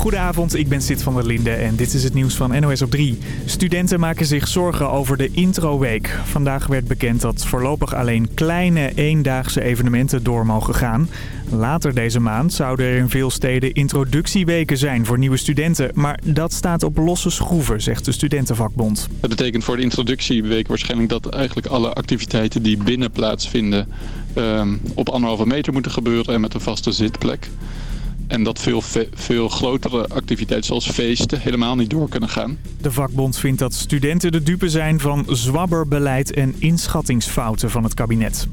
Goedenavond, ik ben Sid van der Linde en dit is het nieuws van NOS op 3. Studenten maken zich zorgen over de introweek. Vandaag werd bekend dat voorlopig alleen kleine eendaagse evenementen door mogen gaan. Later deze maand zouden er in veel steden introductieweken zijn voor nieuwe studenten. Maar dat staat op losse schroeven, zegt de studentenvakbond. Dat betekent voor de introductieweek waarschijnlijk dat eigenlijk alle activiteiten die binnen plaatsvinden... Um, op anderhalve meter moeten gebeuren en met een vaste zitplek. En dat veel, veel grotere activiteiten zoals feesten helemaal niet door kunnen gaan. De vakbond vindt dat studenten de dupe zijn van zwabberbeleid en inschattingsfouten van het kabinet.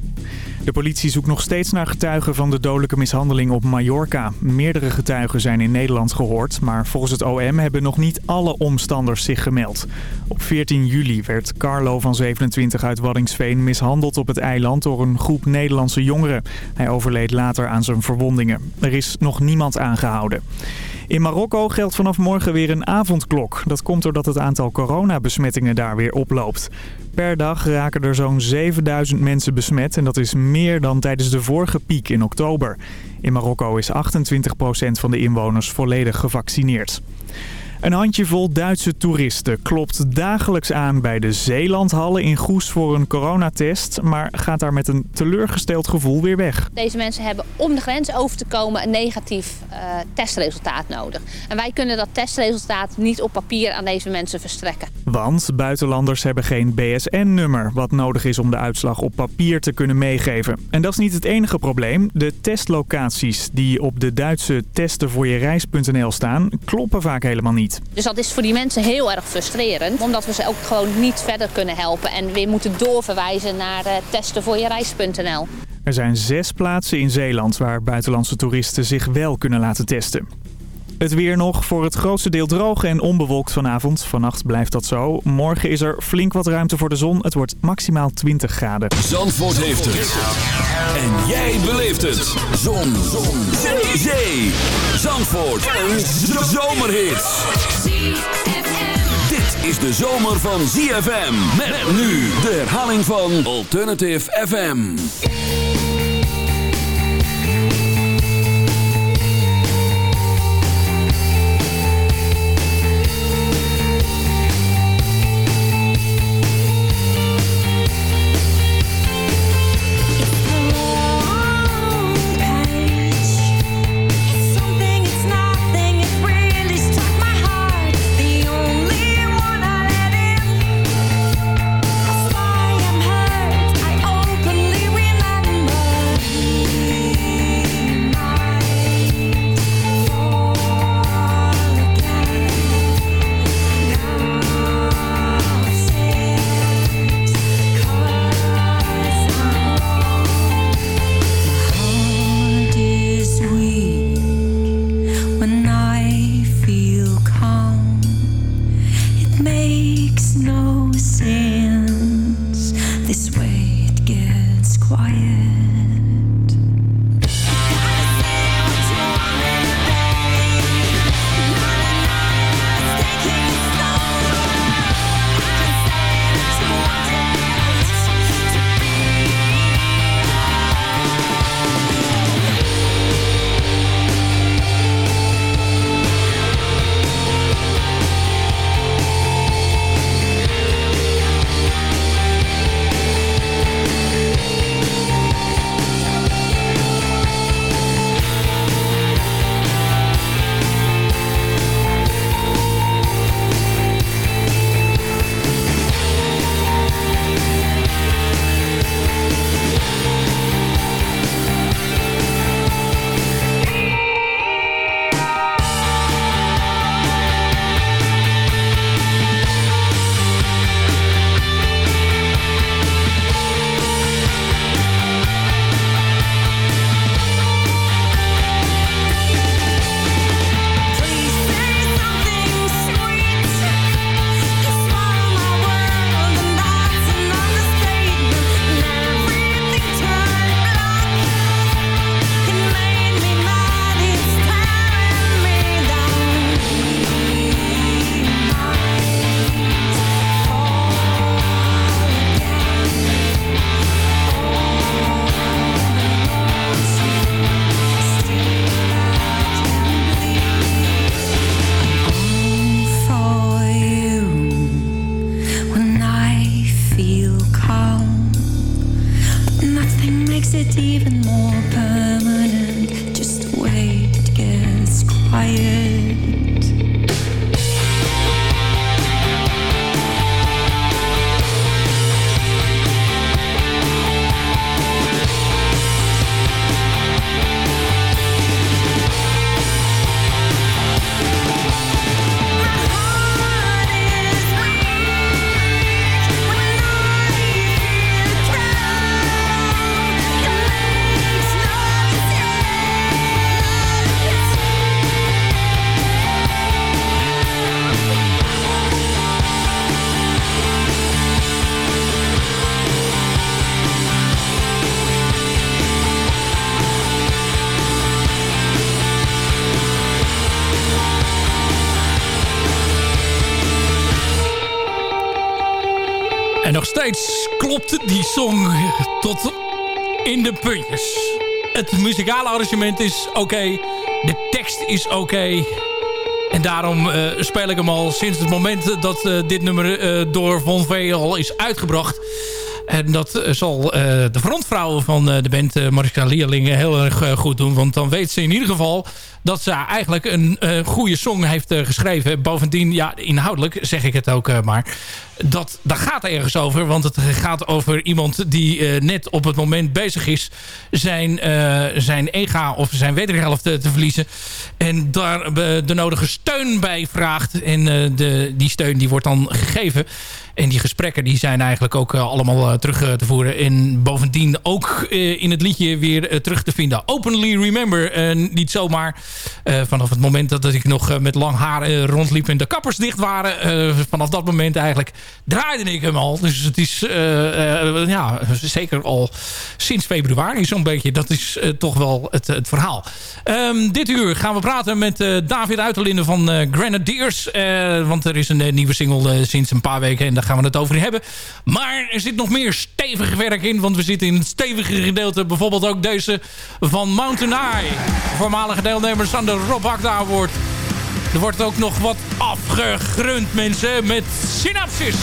De politie zoekt nog steeds naar getuigen van de dodelijke mishandeling op Mallorca. Meerdere getuigen zijn in Nederland gehoord, maar volgens het OM hebben nog niet alle omstanders zich gemeld. Op 14 juli werd Carlo van 27 uit Waddingsveen mishandeld op het eiland door een groep Nederlandse jongeren. Hij overleed later aan zijn verwondingen. Er is nog niemand aangehouden. In Marokko geldt vanaf morgen weer een avondklok. Dat komt doordat het aantal coronabesmettingen daar weer oploopt. Per dag raken er zo'n 7000 mensen besmet en dat is meer dan tijdens de vorige piek in oktober. In Marokko is 28% van de inwoners volledig gevaccineerd. Een handjevol Duitse toeristen klopt dagelijks aan bij de Zeelandhallen in Goes voor een coronatest, maar gaat daar met een teleurgesteld gevoel weer weg. Deze mensen hebben om de grens over te komen een negatief uh, testresultaat nodig. En wij kunnen dat testresultaat niet op papier aan deze mensen verstrekken. Want buitenlanders hebben geen BSN-nummer, wat nodig is om de uitslag op papier te kunnen meegeven. En dat is niet het enige probleem. De testlocaties die op de Duitse testenvoorjereis.nl staan, kloppen vaak helemaal niet. Dus dat is voor die mensen heel erg frustrerend. Omdat we ze ook gewoon niet verder kunnen helpen. En weer moeten doorverwijzen naar uh, testenvoorjereis.nl. Er zijn zes plaatsen in Zeeland waar buitenlandse toeristen zich wel kunnen laten testen. Het weer nog voor het grootste deel droog en onbewolkt vanavond. Vannacht blijft dat zo. Morgen is er flink wat ruimte voor de zon. Het wordt maximaal 20 graden. Zandvoort heeft het. En jij beleeft het. Zon. zon. Zee. Zandvoort. Een zomerhit. Dit is de zomer van ZFM. Met nu de herhaling van Alternative FM. Klopt die song tot in de puntjes. Het muzikale arrangement is oké. de tekst is oké. en daarom uh, speel ik hem al sinds het moment dat uh, dit nummer uh, door Von V al is uitgebracht. En dat zal de frontvrouw van de band, Mariska Leerling, heel erg goed doen. Want dan weet ze in ieder geval dat ze eigenlijk een goede song heeft geschreven. Bovendien, ja, inhoudelijk zeg ik het ook maar dat, daar gaat ergens over. Want het gaat over iemand die uh, net op het moment bezig is... zijn, uh, zijn ega of zijn wederhelft te, verliezen. En daar de nodige steun bij vraagt. En de, die steun die wordt dan gegeven. En die gesprekken die zijn eigenlijk ook allemaal terug te voeren. En bovendien ook in het liedje weer terug te vinden. Openly Remember. niet zomaar vanaf het moment dat ik nog met lang haar rondliep... en de kappers dicht waren. vanaf dat moment eigenlijk draaide ik hem al. Dus het is uh, uh, ja, zeker al sinds februari zo'n beetje. Dat is uh, toch wel het, verhaal. Um, dit uur gaan we praten met David Uiterlinde van Grenadiers. want er is een nieuwe single sinds een paar weken. En daar gaan we het over hebben. Maar er zit nog meer stevig werk in. Want we zitten in het stevige gedeelte. Bijvoorbeeld ook deze van Mountain Eye. Voormalige deelnemers aan de Rob. Er wordt ook nog wat afgegrund, mensen, met synapsis.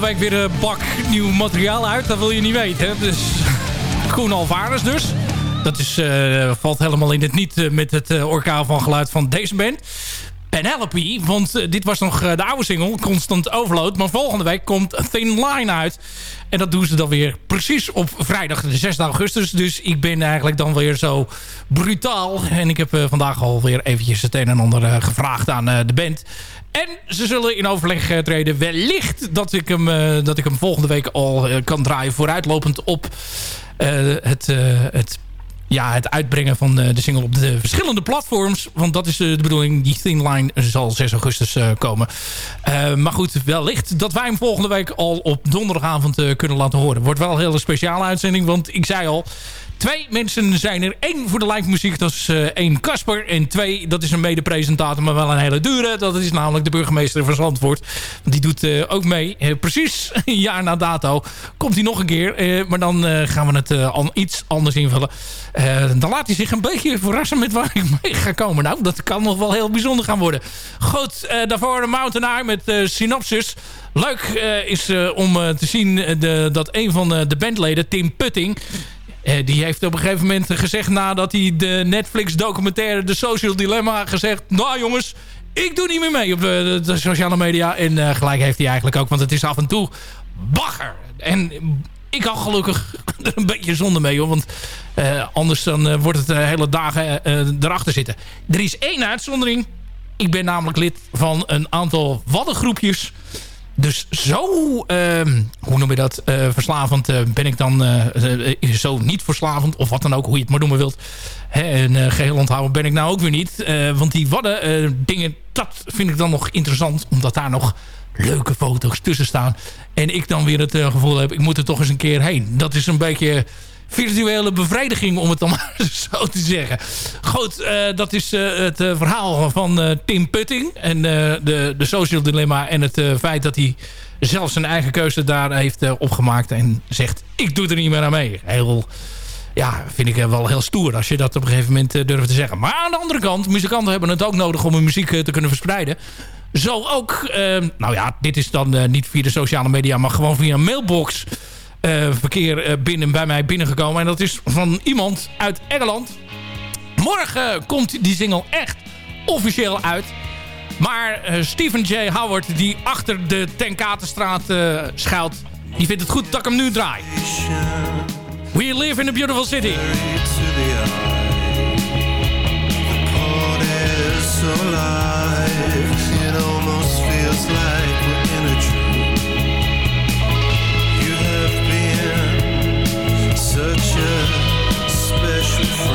Volgende week weer een bak nieuw materiaal uit. Dat wil je niet weten. Dus Koen Alvarez dus. Dat is, uh, valt helemaal in het niet met het uh, orkaan van geluid van deze band. Penelope, want dit was nog de oude single, Constant Overload. Maar volgende week komt Thin Line uit. En dat doen ze dan weer precies op vrijdag de 6 augustus. Dus ik ben eigenlijk dan weer zo brutaal. En ik heb vandaag alweer eventjes het een en ander gevraagd aan de band. En ze zullen in overleg treden. Wellicht dat ik hem, dat ik hem volgende week al kan draaien. Vooruitlopend op het, het ja, het uitbrengen van de single op de verschillende platforms. Want dat is de bedoeling. Die Thin Line zal 6 augustus komen. Maar goed, wellicht dat wij hem volgende week al op donderdagavond kunnen laten horen. Wordt wel een hele speciale uitzending. Want ik zei al, Twee mensen zijn er. één voor de live muziek, dat is uh, één Kasper. En twee, dat is een mede-presentator, maar wel een hele dure. Dat is namelijk de burgemeester van Zandvoort. Die doet uh, ook mee. Uh, precies een jaar na dato komt hij nog een keer. maar dan gaan we het iets anders invullen. dan laat hij zich een beetje verrassen met waar ik mee ga komen. Nou, dat kan nog wel heel bijzonder gaan worden. Goed, daarvoor de Mountain Eye met Synopsis. Leuk is om te zien de, dat een van de bandleden, Tim Putting... Uh, die heeft op een gegeven moment gezegd... nadat hij de Netflix-documentaire The Social Dilemma gezegd... nou jongens, ik doe niet meer mee op de, de sociale media. En uh, gelijk heeft hij eigenlijk ook, want het is af en toe bagger. En ik had gelukkig een beetje zonde mee, hoor. Want anders dan wordt het hele dagen erachter zitten. Er is één uitzondering. Ik ben namelijk lid van een aantal waddengroepjes... Dus zo, uh, hoe noem je dat, uh, verslavend uh, ben ik dan, uh, zo niet verslavend, of wat dan ook, hoe je het maar noemen wilt. Hè, en geheel onthouden ben ik nou ook weer niet. want die wadden dingen, dat vind ik dan nog interessant, omdat daar nog leuke foto's tussen staan. En ik dan weer het gevoel heb, ik moet er toch eens een keer heen. Dat is een beetje virtuele bevrediging, om het dan maar zo te zeggen. Goed, uh, dat is uh, het uh, verhaal van Tim Putting en de, de social dilemma en het feit dat hij zelf zijn eigen keuze daar heeft opgemaakt en zegt, ik doe er niet meer aan mee. Heel, ja, vind ik wel heel stoer als je dat op een gegeven moment durft te zeggen. Maar aan de andere kant, muzikanten hebben het ook nodig om hun muziek te kunnen verspreiden. Zo ook, nou ja, dit is dan niet via de sociale media, maar gewoon via een mailbox uh, verkeer uh, binnen, bij mij binnengekomen. En dat is van iemand uit Engeland. Morgen komt die single echt officieel uit. Maar uh, Stephen J. Howard, die achter de Tenkatenstraat schuilt... die vindt het goed dat ik hem nu draai. We live in a beautiful city. It almost like such a special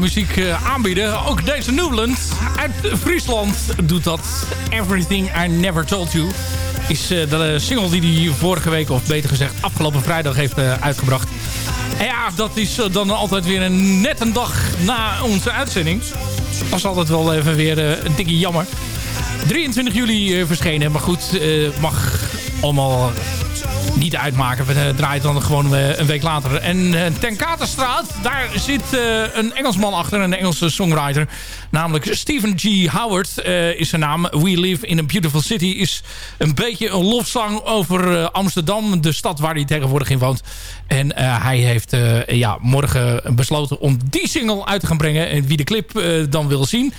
muziek uh, aanbieden. Ook deze Newland uit Friesland doet dat. Everything I Never Told You is uh, de single die hij vorige week, of beter gezegd afgelopen vrijdag heeft uitgebracht. En ja, dat is dan altijd weer een, net een dag na onze uitzending. Dat is altijd wel even weer een dikke jammer. 23 juli verschenen, maar goed, mag allemaal niet uitmaken. We uh, draaien dan gewoon uh, een week later. En uh, ten Katerstraat, daar zit een Engelsman achter. Een Engelse songwriter. Namelijk Stephen G. Howard is zijn naam. We Live in a Beautiful City is een beetje een lofzang over Amsterdam. De stad waar hij tegenwoordig in woont. En hij heeft ja, morgen besloten om die single uit te gaan brengen. En wie de clip dan wil zien...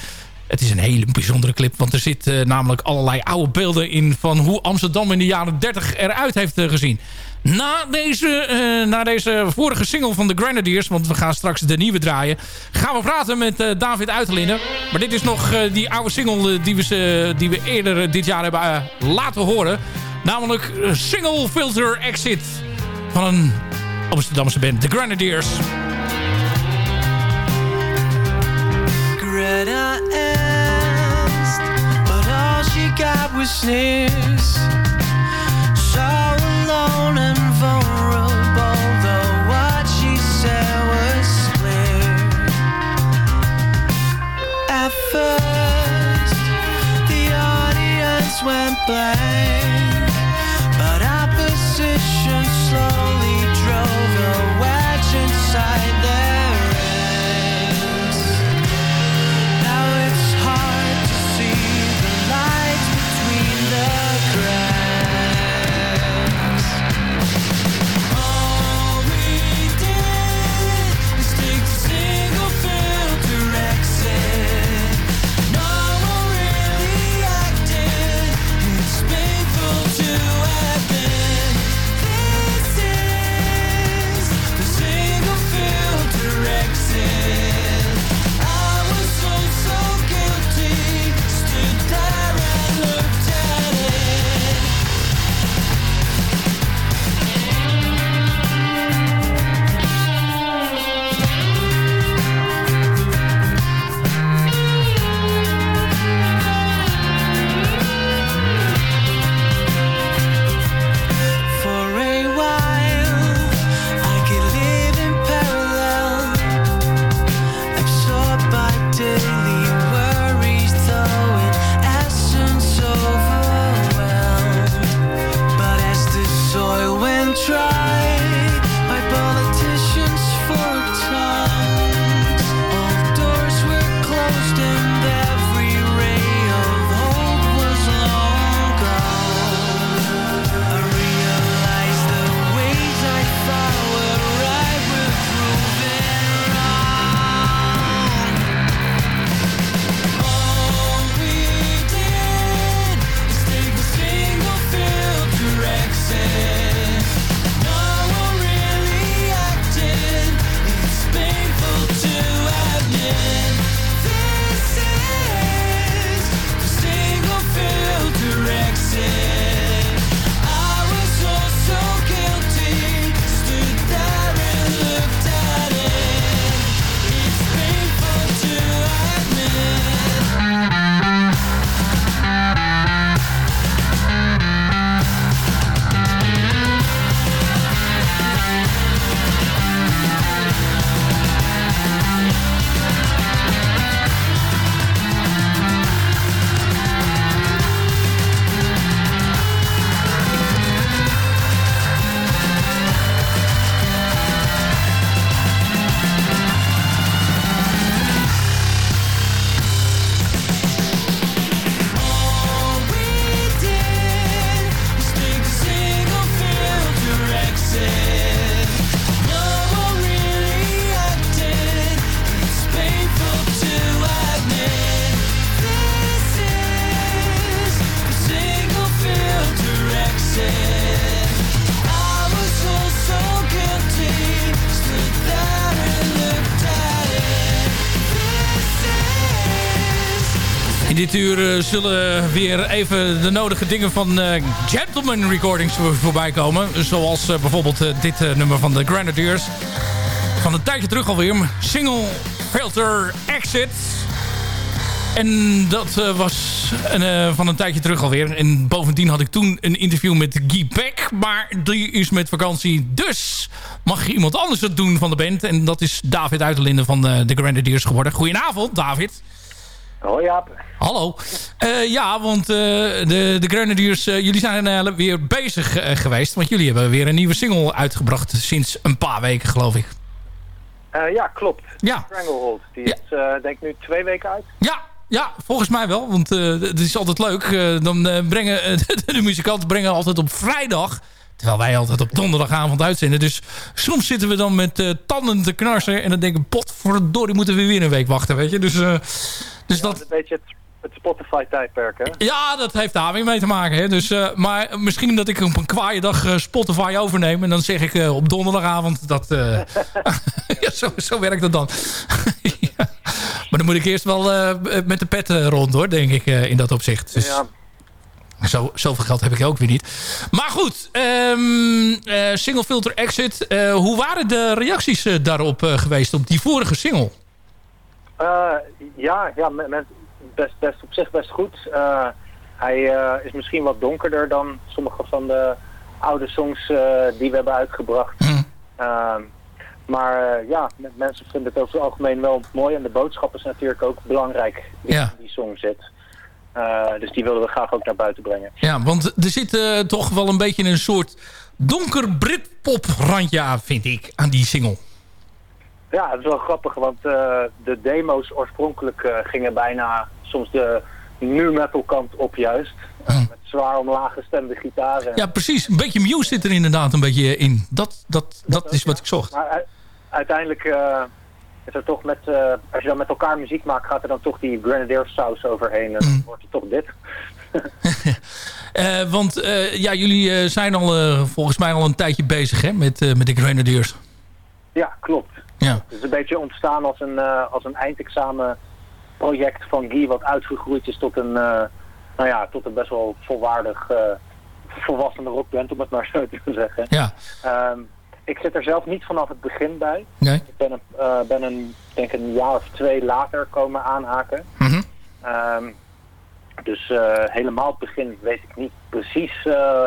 Het is een hele bijzondere clip, want er zitten namelijk allerlei oude beelden in... van hoe Amsterdam in de jaren 30 eruit heeft uh, gezien. Na deze, uh, na deze vorige single van de Grenadiers... want we gaan straks de nieuwe draaien... gaan we praten met uh, David Uiterlinden. Maar dit is nog die oude single die, we, die we eerder dit jaar hebben laten horen. Namelijk Single Filter Exit van een Amsterdamse band, The Grenadiers. Greta got was this. So alone and vulnerable Though what she said was clear. At first The audience went blank uur zullen weer even de nodige dingen van Gentleman Recordings voorbij komen. Zoals bijvoorbeeld dit nummer van de Grenadiers. Van een tijdje terug alweer. Single Filter Exit. En dat was van een tijdje terug alweer. En bovendien had ik toen een interview met Guy Beck. Maar die is met vakantie. Dus mag iemand anders het doen van de band. En dat is David Uiterlinden van de, de Grenadiers geworden. Goedenavond, David. Hoi Jaap. Hallo. Uh, ja, want de, de Grenadiers, jullie zijn weer bezig geweest. Want jullie hebben weer een nieuwe single uitgebracht sinds een paar weken, geloof ik. ja, klopt. Ja. Stranglehold. Die is denk ik nu twee weken uit. Ja, ja, volgens mij wel. Want het is altijd leuk. Dan brengen de muzikanten brengen altijd op vrijdag. Terwijl wij altijd op donderdagavond uitzenden. Dus soms zitten we dan met tanden te knarsen. En dan denken we, pot voor het die moeten we weer een week wachten. Weet je? Dus, dus ja, dat... Een beetje het, het Spotify-tijdperk, hè? Ja, dat heeft daar weer mee te maken. Hè? Dus, maar misschien dat ik op een kwaaie dag Spotify overneem. En dan zeg ik op donderdagavond dat... ja, zo, zo werkt het dan. Maar dan moet ik eerst wel met de pet eh, rond hoor, denk ik, in dat opzicht. Dus ja. Zo, zoveel geld heb ik ook weer niet. Maar goed, um, uh, Single Filter Exit. hoe waren de reacties daarop geweest op die vorige single? ja, ja met, best, best op zich best goed. hij is misschien wat donkerder dan sommige van de oude songs die we hebben uitgebracht. Mm. Maar uh, ja, mensen vinden het over het algemeen wel mooi. En de boodschap is natuurlijk ook belangrijk die in die song zit. Uh, dus die willen we graag ook naar buiten brengen. Ja, want er zit uh, toch wel een beetje een soort donker Britpop randje aan, vind ik, aan die single. Ja, het is wel grappig, want de demo's oorspronkelijk gingen bijna soms de nu metal kant op juist. Hm. Met zwaar omlaag gestemde gitaren. Ja, precies. Een beetje Muse zit er inderdaad een beetje in. Dat, dat, dat, is wat ik zocht. Maar uiteindelijk uh, is er toch met, uh, als je dan met elkaar muziek maakt, gaat er dan toch die grenadier saus overheen. En dan mm. wordt het toch dit. uh, want ja, jullie zijn al volgens mij al een tijdje bezig hè, met, met de Grenadiers. Ja, klopt. Ja. Het is een beetje ontstaan als een, als een eindexamen project van Guy wat uitgegroeid is tot een, nou ja, tot een best wel volwaardig volwassene rockband, om het maar zo te zeggen. Ja. Um, ik zit er zelf niet vanaf het begin bij. Nee. Ik ben, een, uh, ben een, denk een jaar of twee later komen aanhaken. Mm um, dus uh, helemaal het begin weet ik niet precies uh,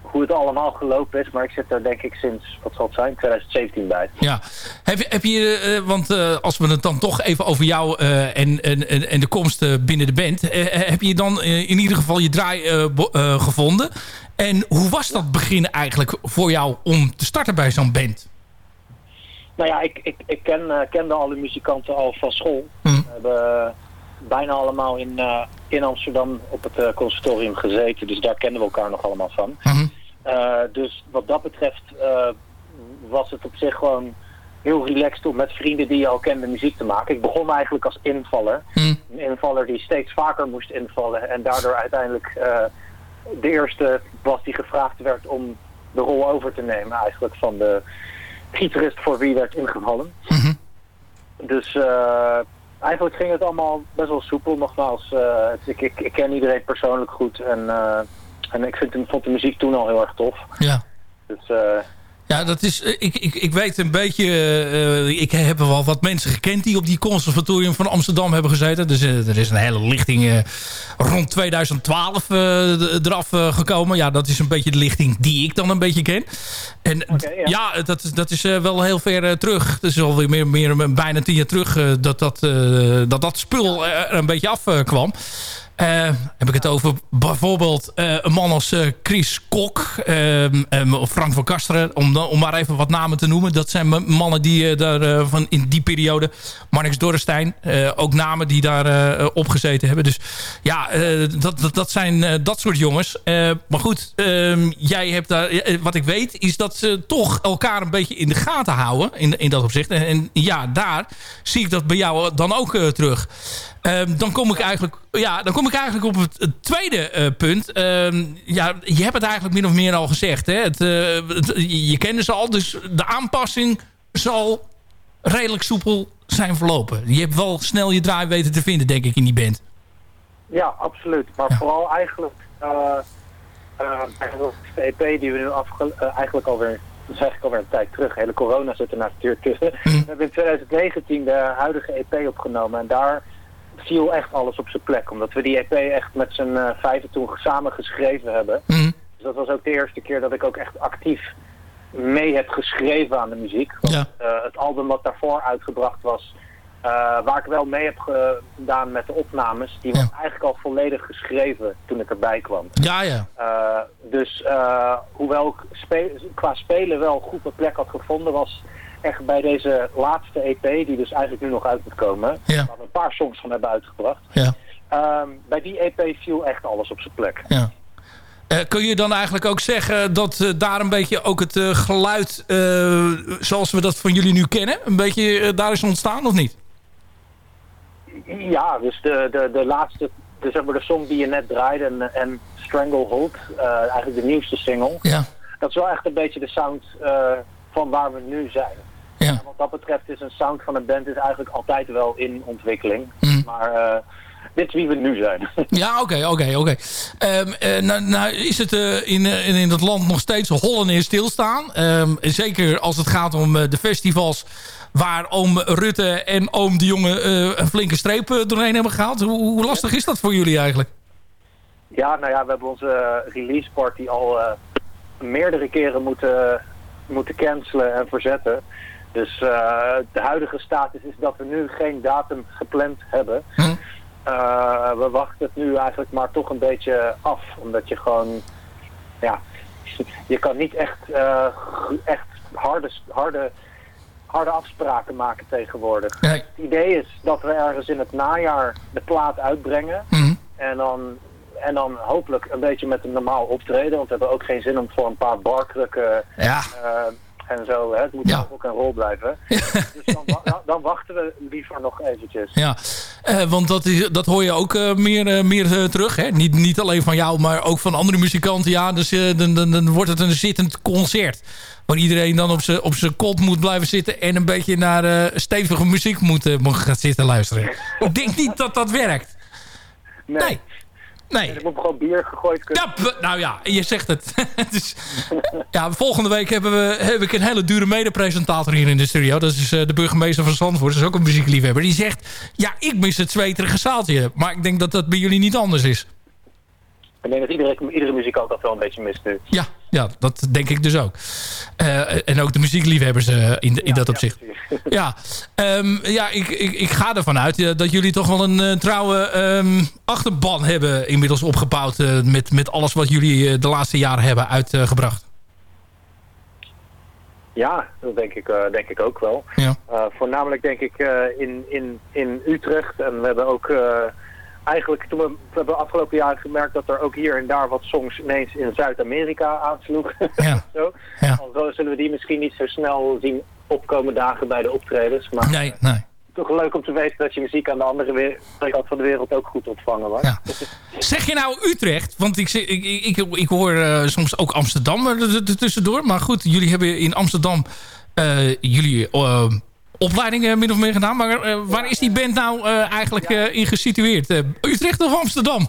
hoe het allemaal gelopen is. Maar ik zit er denk ik sinds, wat zal het zijn, 2017 bij. Ja, heb, heb je, uh, want als we het dan toch even over jou en, en, en de komst binnen de band. heb je dan in ieder geval je draai gevonden? En hoe was dat begin eigenlijk voor jou om te starten bij zo'n band? Nou ja, ik, ik, ik ken, uh, kende alle muzikanten al van school. Hm. We hebben bijna allemaal in, uh, in Amsterdam op het conservatorium gezeten. Dus daar kennen we elkaar nog allemaal van. Hm. dus wat dat betreft was het op zich gewoon heel relaxed om met vrienden die je al kende muziek te maken. Ik begon eigenlijk als invaller. Hm. Een invaller die steeds vaker moest invallen en daardoor uiteindelijk de eerste was die gevraagd werd om de rol over te nemen eigenlijk van de gitarist voor wie werd ingevallen. Mhm. Dus uh, eigenlijk ging het allemaal best wel soepel nogmaals. Uh, ik, ik, ik, ken iedereen persoonlijk goed en, uh, en ik vind, vond de muziek toen al heel erg tof. Ja. Dus ja, dat is, eh, ik, ik, ik weet een beetje... Uh, ik heb wel wat mensen gekend die op die conservatorium van Amsterdam hebben gezeten. Dus uh, er is een hele lichting uh, rond 2012 eraf gekomen. Ja, dat is een beetje de lichting die ik dan een beetje ken. En okay, ja. ja, dat, dat is wel heel ver terug. Het is alweer meer, meer bijna tien jaar terug dat, dat, dat, dat spul er een beetje afkwam. Uh, heb ik het over bijvoorbeeld uh, een man als uh, Chris Kok ehm, ehm, of Frank van Kasteren, om, om maar even wat namen te noemen. Dat zijn mannen die daar van in die periode, Marnix Dorrestein, ook namen die daar opgezeten hebben. Dus ja, dat, dat, dat, zijn dat soort jongens. maar goed, ehm, jij hebt daar, wat ik weet, is dat ze toch elkaar een beetje in de gaten houden in, in dat opzicht. En, en ja, daar zie ik dat bij jou dan ook terug. Um, dan kom ik eigenlijk, ja, dan kom ik eigenlijk op het, het tweede uh, punt. Um, ja, je hebt het eigenlijk min of meer al gezegd. Hè? Het, uh, het, je kende ze al, dus de aanpassing zal redelijk soepel zijn verlopen. Je hebt wel snel je draai weten te vinden, denk ik, in die band. Ja, absoluut. Maar vooral eigenlijk uh, de EP die we nu afge eigenlijk alweer, dat is eigenlijk alweer een tijd terug. Hele corona zit er natuurlijk tussen. Mm. We hebben in 2019 de huidige EP opgenomen en daar viel echt alles op zijn plek. Omdat we die EP echt met z'n uh, vijven toen samen geschreven hebben. Mm. Dus dat was ook de eerste keer dat ik ook echt actief mee heb geschreven aan de muziek. Want, ja. uh, het album wat daarvoor uitgebracht was, uh, waar ik wel mee heb gedaan met de opnames, die was eigenlijk al volledig geschreven toen ik erbij kwam. Ja, ja. Dus hoewel ik spe qua spelen wel goed mijn plek had gevonden, was echt bij deze laatste EP, die dus eigenlijk nu nog uit moet komen, Ja. waar we een paar songs van hebben uitgebracht. Ja. Um, bij die EP viel echt alles op zijn plek. ja. Uh, kun je dan eigenlijk ook zeggen dat uh, daar een beetje ook het uh, geluid zoals we dat van jullie nu kennen, een beetje daar is ontstaan of niet? Ja, dus de, de, de laatste, de, zeg maar de song die je net draaide en, en Stranglehold, eigenlijk de nieuwste single, ja. dat is wel echt een beetje de sound van waar we nu zijn. Ja. Wat dat betreft is een sound van een band is eigenlijk altijd wel in ontwikkeling. Mm. Maar uh, dit is wie we nu zijn. ja, oké, oké, oké. Um, nou, nou is het uh, in, in, in het land nog steeds hollen en stilstaan. Um, zeker als het gaat om de festivals waar oom Rutte en oom de Jonge een flinke streep doorheen hebben gehaald. Hoe, hoe, lastig is dat voor jullie eigenlijk? Ja, nou ja, we hebben onze release party al meerdere keren moeten moeten cancelen en verzetten. Dus uh, de huidige status is dat we nu geen datum gepland hebben. Hm? Uh, we wachten het nu eigenlijk maar toch een beetje af. Omdat je gewoon... Ja, je kan niet echt, uh, echt harde, harde, harde afspraken maken tegenwoordig. Nee. Het idee is dat we ergens in het najaar de plaat uitbrengen. Hm? En dan en dan hopelijk een beetje met een normaal optreden. Want we hebben ook geen zin om voor een paar barkrukken ja. uh, en zo. Hè. Het moet ja. ook een rol blijven. Dus dan, dan, wachten we liever nog eventjes. Ja, uh, want dat, is, dat hoor je ook uh, meer, meer terug. Hè? Niet, niet alleen van jou, maar ook van andere muzikanten. Ja, dus dan, dan, dan wordt het een zittend concert. Waar iedereen dan op zijn kont moet blijven zitten... en een beetje naar stevige muziek moet, moet gaan zitten luisteren. Ik denk niet dat dat werkt. nee. nee. Nee. Er moet gewoon bier gegooid kunnen. Ja, nou ja, je zegt het. dus, ja, volgende week hebben we, heb ik een hele dure medepresentator hier in de studio. Dat is uh, de burgemeester van Zandvoort. Dat is ook een muziekliefhebber. Die zegt, ja, ik mis het zweterige zaaltje. Maar ik denk dat dat bij jullie niet anders is. Ik denk dat iedere, iedere muzikant dat wel een beetje mist nu. Ja, ja dat denk ik dus ook. Uh, en ook de muziekliefhebbers uh, in, in ja, dat opzicht. Ja, ja, um, ja ik, ik, ik ga ervan uit uh, dat jullie toch wel een trouwe um, achterban hebben inmiddels opgebouwd... met, met alles wat jullie de laatste jaren hebben uitgebracht. Ja, dat denk ik, denk ik ook wel. Ja. voornamelijk denk ik in, in, in Utrecht. En we hebben ook eigenlijk toen we, hebben afgelopen jaar gemerkt dat er ook hier en daar wat songs ineens in Zuid-Amerika aansloeg. Ja. zo. Ja. Zullen we die misschien niet zo snel zien opkomen dagen bij de optredens. Maar nee, nee. toch leuk om te weten dat je muziek aan de andere kant van de wereld ook goed ontvangen wordt. Ja. Zeg je nou Utrecht? Want ik, ik, ik, ik, ik hoor uh, soms ook Amsterdam er tussendoor. Maar goed, jullie hebben in Amsterdam uh, jullie... Uh, opleidingen min of meer gedaan. Maar uh, waar is die band nou uh, eigenlijk in gesitueerd? Utrecht of Amsterdam?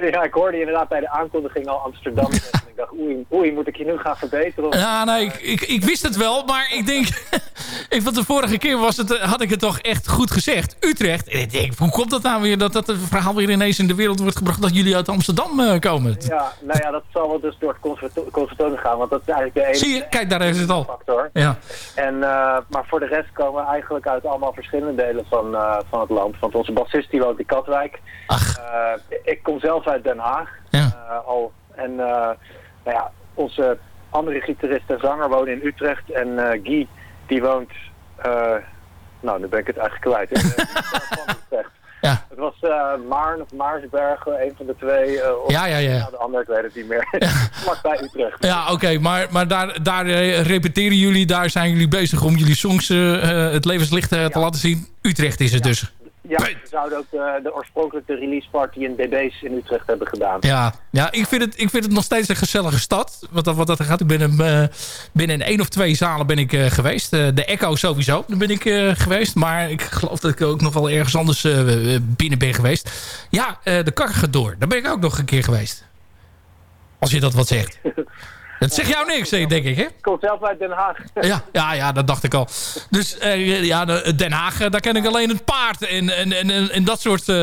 Ja, ik hoorde inderdaad bij de aankondiging al Amsterdam. en ik dacht, oei, oei, moet ik je nu gaan verbeteren? Ja, nee, ik, ik, ik, wist het wel. Maar ik denk, ik, want de vorige keer was het, had ik het toch echt goed gezegd. Utrecht. En ik denk, hoe komt dat nou weer? Dat dat het verhaal weer ineens in de wereld wordt gebracht dat jullie uit Amsterdam komen. Ja, nou ja, dat zal wel dus door het conservatorium gaan. Want dat is eigenlijk de enige... Zie je, kijk, daar is het al. Factor. Ja. En, uh, maar voor de rest komen we eigenlijk uit allemaal verschillende delen van, uh, van het land. Want onze bassist die woont in Katwijk. Ach. Uh, ik kom zelf uit Den Haag. Ja. al. En nou ja, onze andere gitarist en zanger wonen in Utrecht. En Guy, die woont... nou, nu ben ik het eigenlijk kwijt. Ja. Het was uh, Maarn of Maarsbergen, een van de twee. Uh, of, ja, ja, ja. Nou, de ander, ik weet het niet meer. Ja. Vlakbij Utrecht. Ja, oké. Okay, maar, maar daar, daar repeteren jullie, daar zijn jullie bezig om jullie songs het levenslicht te ja. laten zien. Utrecht is het dus. Ja, we zouden ook de, de oorspronkelijke release party in DB's in Utrecht hebben gedaan. Ja, ja ik, vind het, ik vind het nog steeds een gezellige stad. Wat dat, wat dat gaat. Ik ben uh, binnen één of twee zalen ben ik uh, geweest. Uh, de Echo sowieso, daar ben ik geweest. Maar ik geloof dat ik ook nog wel ergens anders binnen ben geweest. Ja, de Kargedoor, daar ben ik ook nog een keer geweest. Als je dat wat zegt. Dat zegt jou niks, denk ik, hè? Ik kom zelf uit Den Haag. Ja, ja, ja dat dacht ik al. Dus uh, ja, Den Haag, daar ken ik alleen het paard en, en, en, en dat soort uh,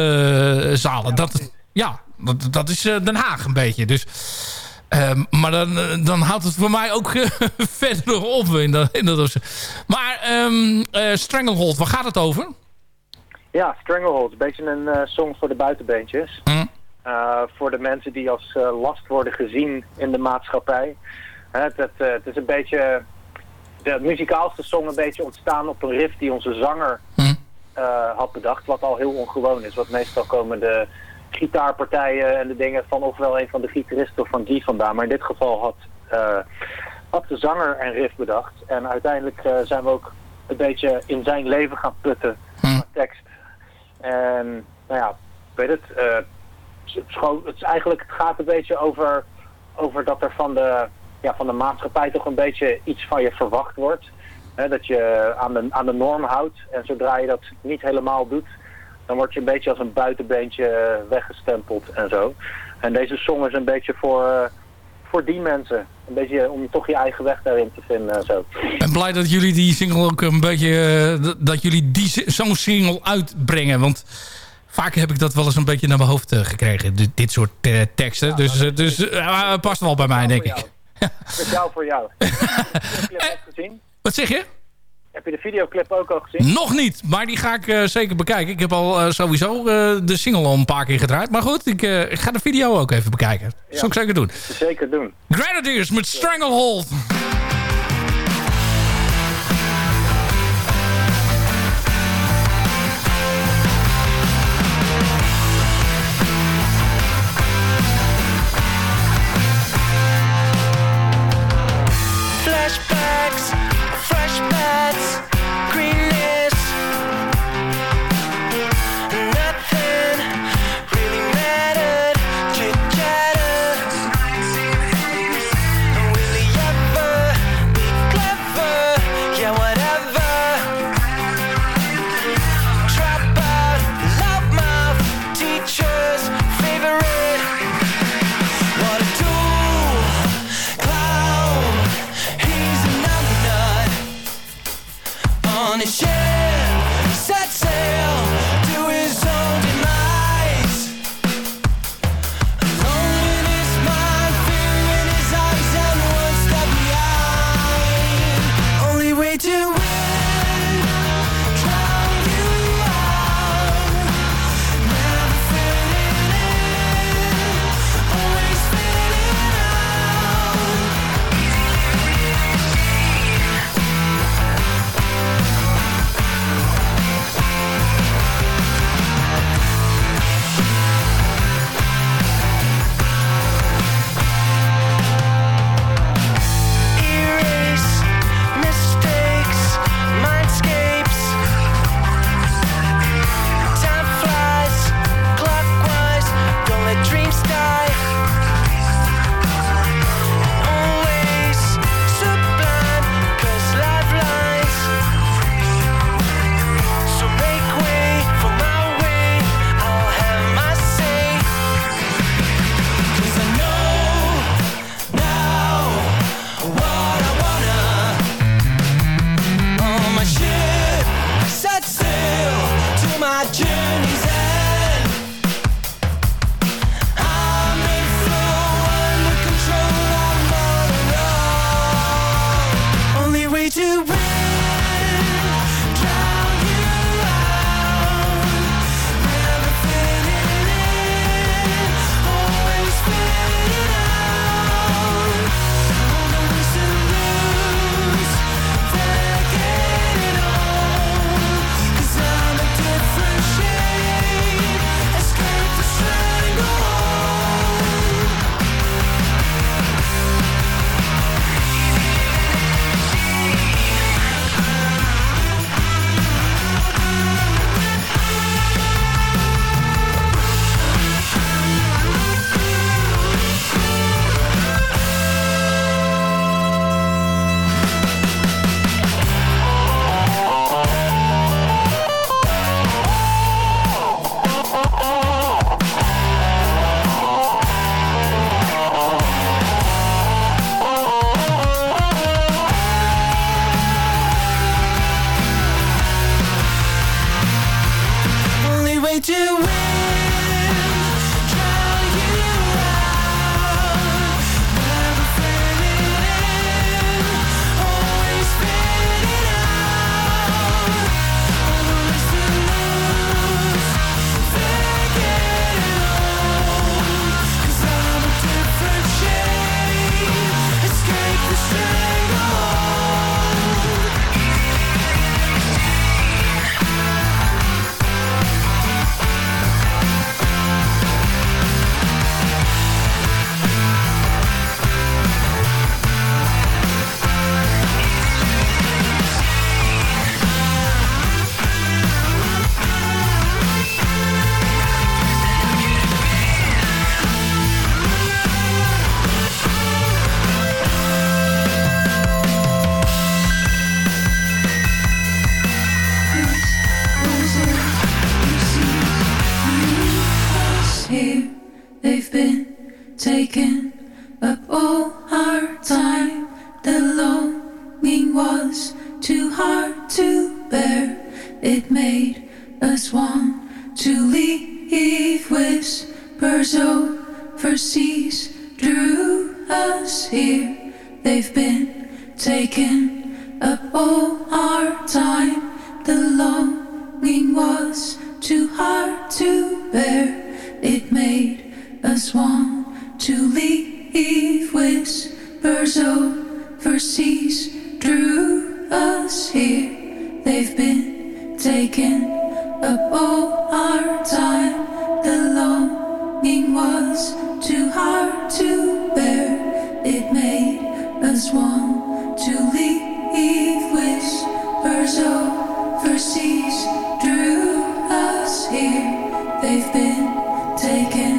zalen. Dat, ja, dat, dat is Den Haag een beetje. Dus, uh, maar dan, dan houdt het voor mij ook verder op. In dat, in dat maar um, Stranglehold, waar gaat het over? Ja, Stranglehold. Een beetje een song voor de buitenbeentjes. Hm. Uh, voor de mensen die als uh, last worden gezien in de maatschappij. Het, het, uh, het, is een beetje de muzikaalste song een beetje ontstaan op een riff die onze zanger hm. had bedacht. Wat al heel ongewoon is. Want meestal komen de gitaarpartijen en de dingen van ofwel een van de gitaristen of van die vandaan. Maar in dit geval had, had de zanger een riff bedacht. En uiteindelijk zijn we ook een beetje in zijn leven gaan putten. Hm. Tekst. En nou ja, weet het het, is eigenlijk, het gaat een beetje over, over dat er van de, ja, van de maatschappij toch een beetje iets van je verwacht wordt. dat je aan de, aan de norm houdt. En zodra je dat niet helemaal doet, dan word je een beetje als een buitenbeentje weggestempeld en zo. En deze song is een beetje voor, uh, voor die mensen. Een beetje om toch je eigen weg daarin te vinden en zo. Ben blij dat jullie die single ook een beetje... Uh, dat jullie zo'n single uitbrengen, want vaak heb ik dat wel eens een beetje naar mijn hoofd uh, gekregen. Dit, dit soort uh, teksten. Ja, dus uh, dus past wel bij mij, denk ik. Speciaal voor jou. Heb je de clip gezien? Wat zeg je? Heb je de videoclip ook al gezien? Nog niet, maar die ga ik zeker bekijken. Ik heb al sowieso de single al een paar keer gedraaid. Maar goed, ik, ik ga de video ook even bekijken. Dat ja, zal ik zeker doen. Zeker doen. Grenadiers met Stranglehold. Was too hard to bear. It made us want to leave. Whispers overseas drew us here. They've been taken up all our time. The longing was too hard to bear. It made us want to leave. Whispers overseas drew us here. They've been taken up all our time. The longing was too hard to bear. It made us want to leave. Whispers overseas drew us here. They've been taken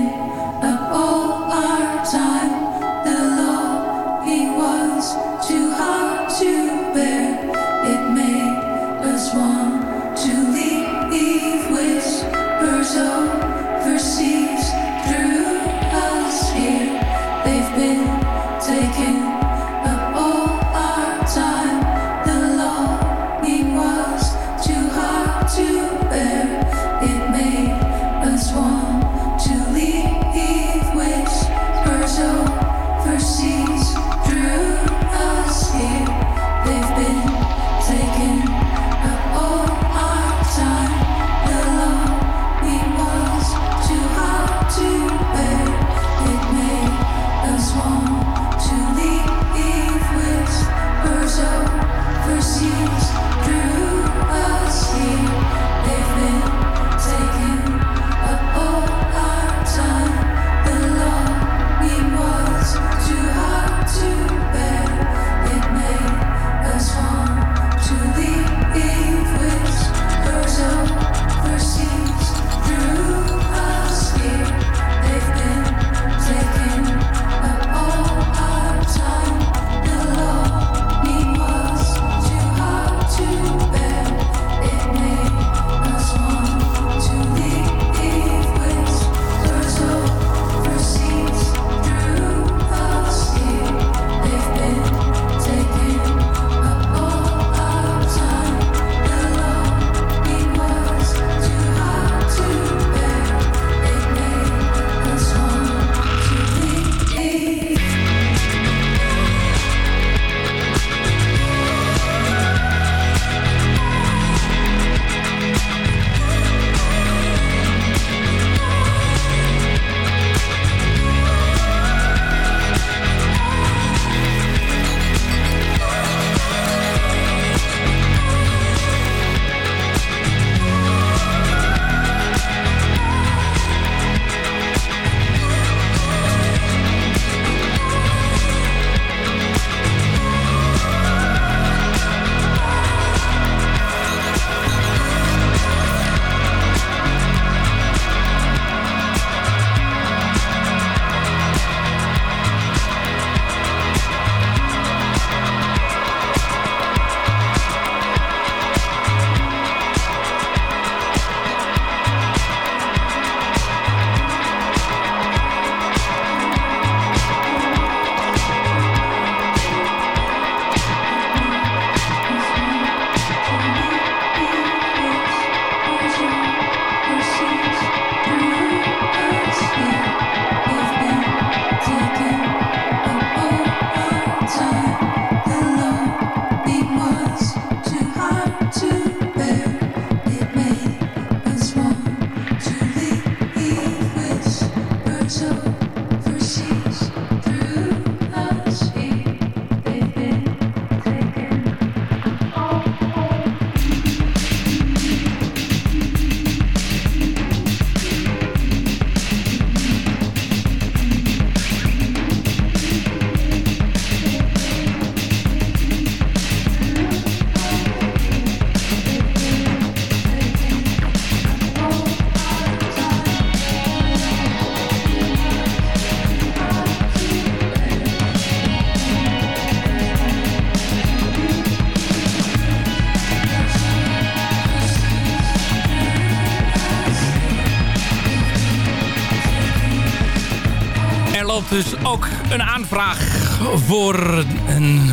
aanvraag voor een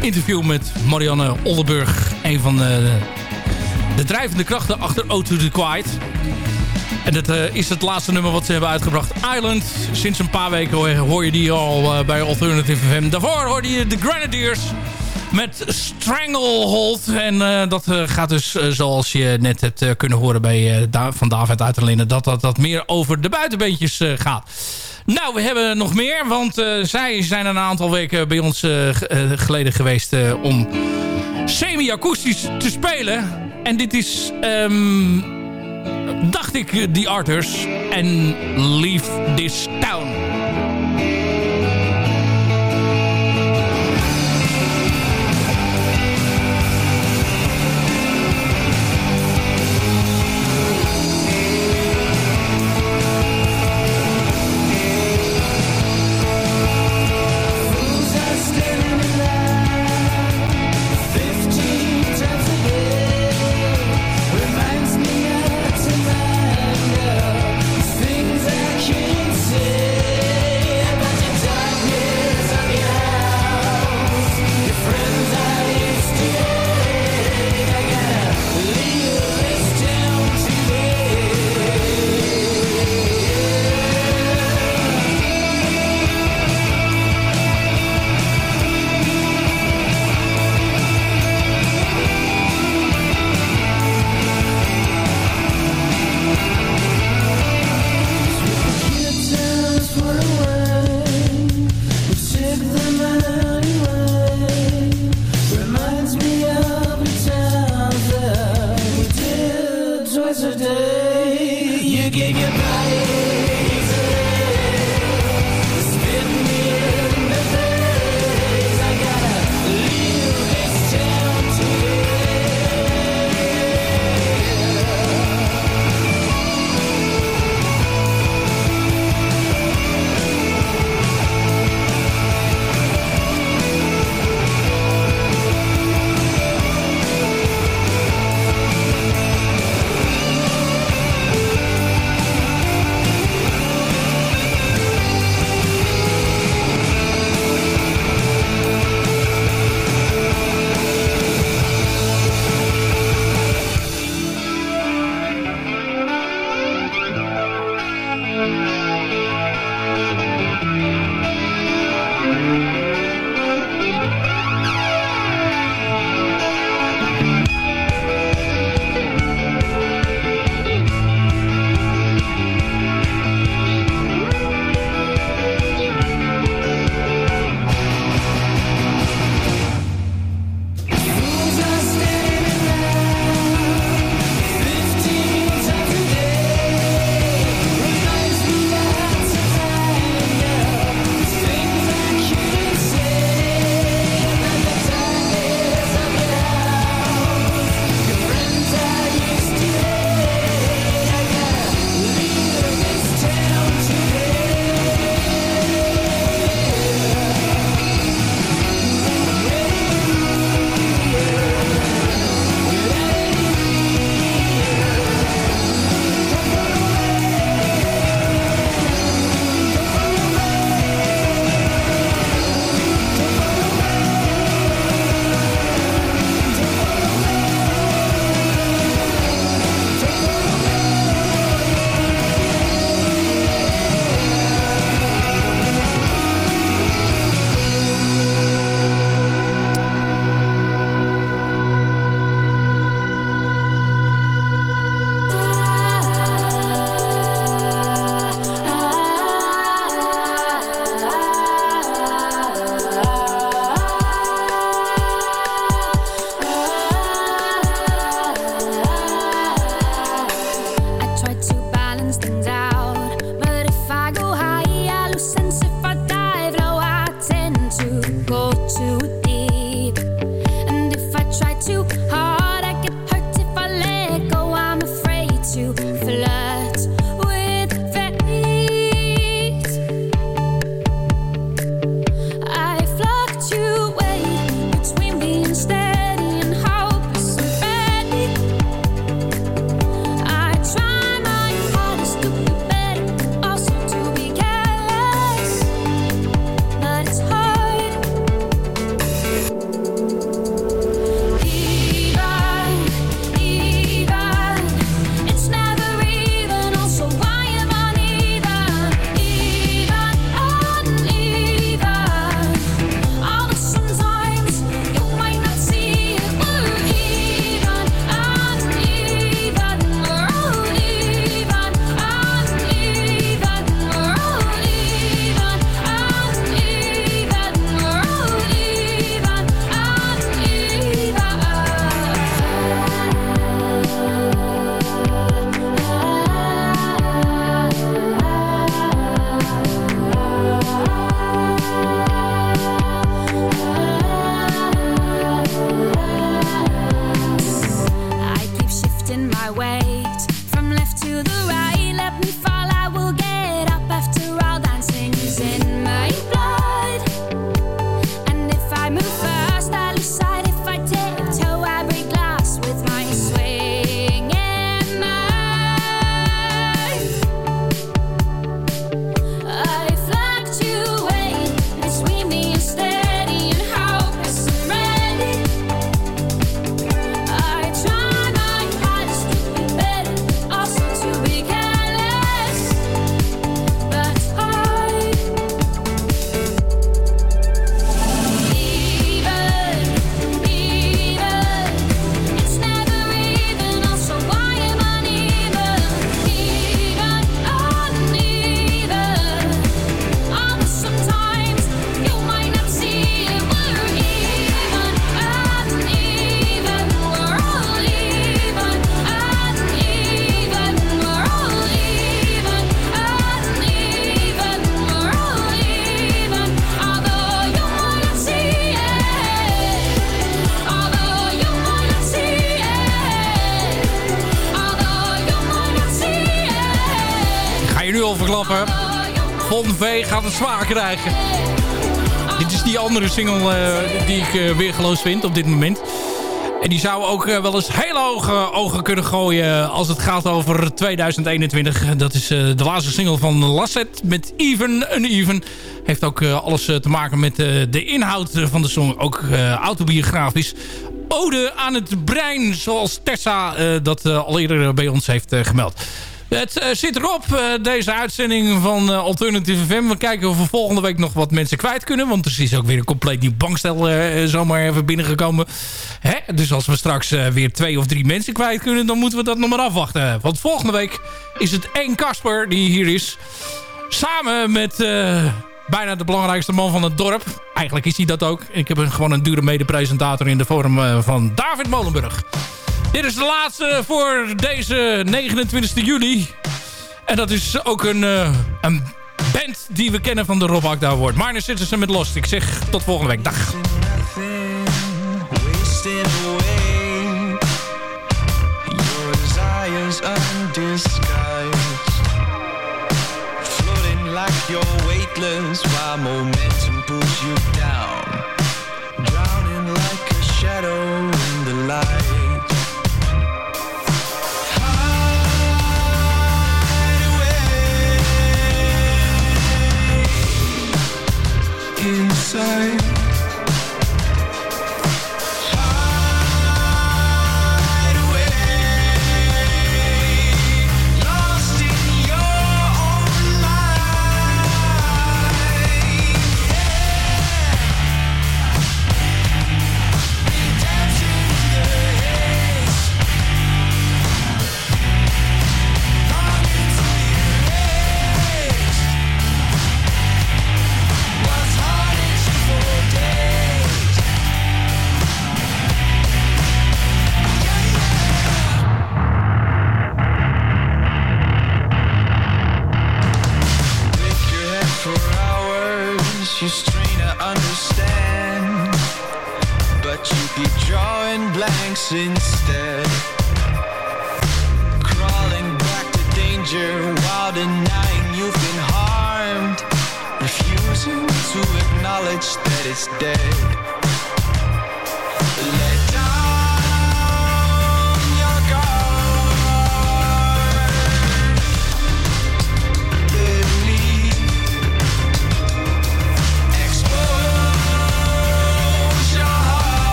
interview met Marianne Oldenburg. Een van de, de drijvende krachten achter O to Quiet. En dat uh, is het laatste nummer wat ze hebben uitgebracht. Island. Sinds een paar weken hoor je die al uh, bij Alternative FM. Daarvoor hoorde je de Grenadiers met Stranglehold. En dat gaat dus, zoals je net hebt kunnen horen bij, van David Uiterlinden... dat dat, dat meer over de buitenbeentjes gaat. Nou, we hebben nog meer, want zij zijn een aantal weken bij ons geleden geweest... om semi-akoestisch te spelen. En dit is... Um, dacht ik, The Arthurs. En Leave This Town. Krijgen. Dit is die andere single uh, die ik uh, weergeloos vind op dit moment. En die zou ook uh, wel eens hele hoge ogen kunnen gooien als het gaat over 2021. Dat is de laatste single van Lasset met Even Uneven. Heeft ook alles te maken met de inhoud van de song. Ook autobiografisch. Ode aan het brein, zoals Tessa dat al eerder bij ons heeft gemeld. Het uh, zit erop, uh, deze uitzending van uh, Alternative FM. We kijken of we volgende week nog wat mensen kwijt kunnen. Want er is ook weer een compleet nieuw bankstel zomaar even binnengekomen. Hè? Dus als we straks weer twee of drie mensen kwijt kunnen... dan moeten we dat nog maar afwachten. Want volgende week is het één Kasper die hier is. Samen met bijna de belangrijkste man van het dorp. Eigenlijk is hij dat ook. Ik heb gewoon een dure mede-presentator in de vorm van David Molenburg. Dit is de laatste voor deze 29 juli. En dat is ook een, uh, een band die we kennen van de Rob Akda Award. Marne ze met Lost. Ik zeg tot volgende week. Dag. you're weightless while momentum side